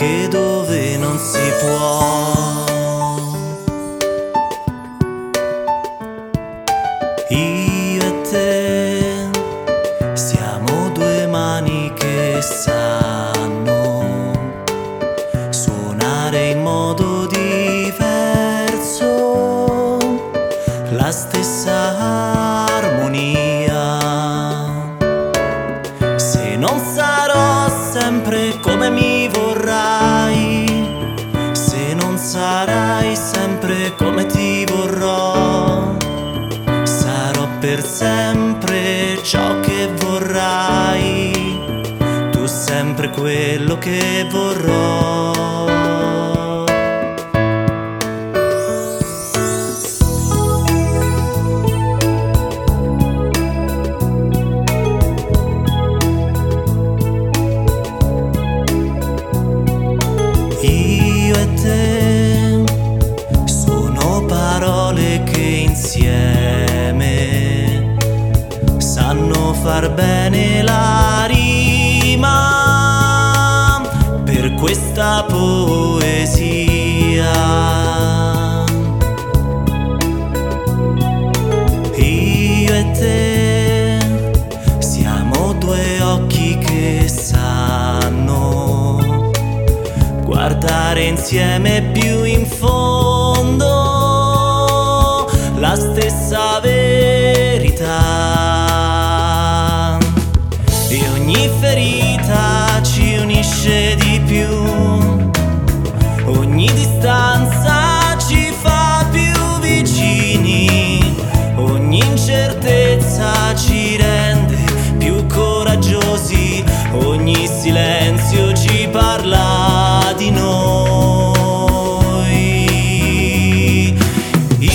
che dove non si può. Io e te siamo due mani che sanno suonare in modo diverso la stessa armonia. Se non sarò sempre con per sempre ciò che vorrai, tu sempre quello che vorrò. Io e te sanno far bene la rima per questa poesia. Io e te siamo due occhi che sanno guardare insieme più ogni ferita ci unisce di più. Ogni distanza ci fa più vicini. Ogni incertezza ci rende più coraggiosi. Ogni silenzio ci parla di noi. Io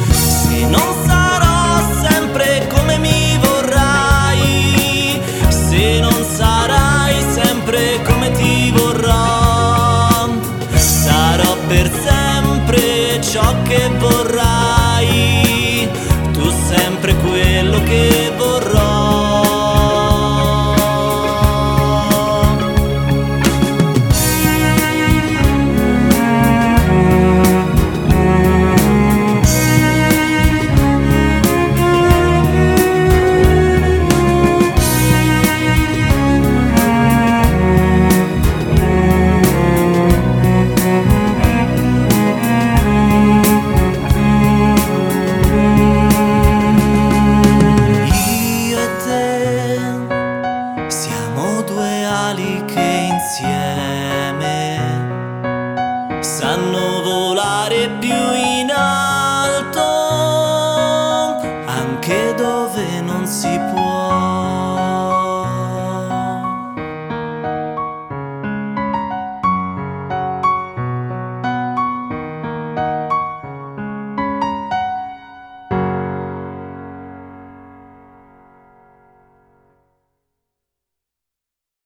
se non sarò sempre come mi vorrai se non sarai sempre come ti vorrò sarò per sempre ciò che vorrai siamo due ali che insieme sanno volare più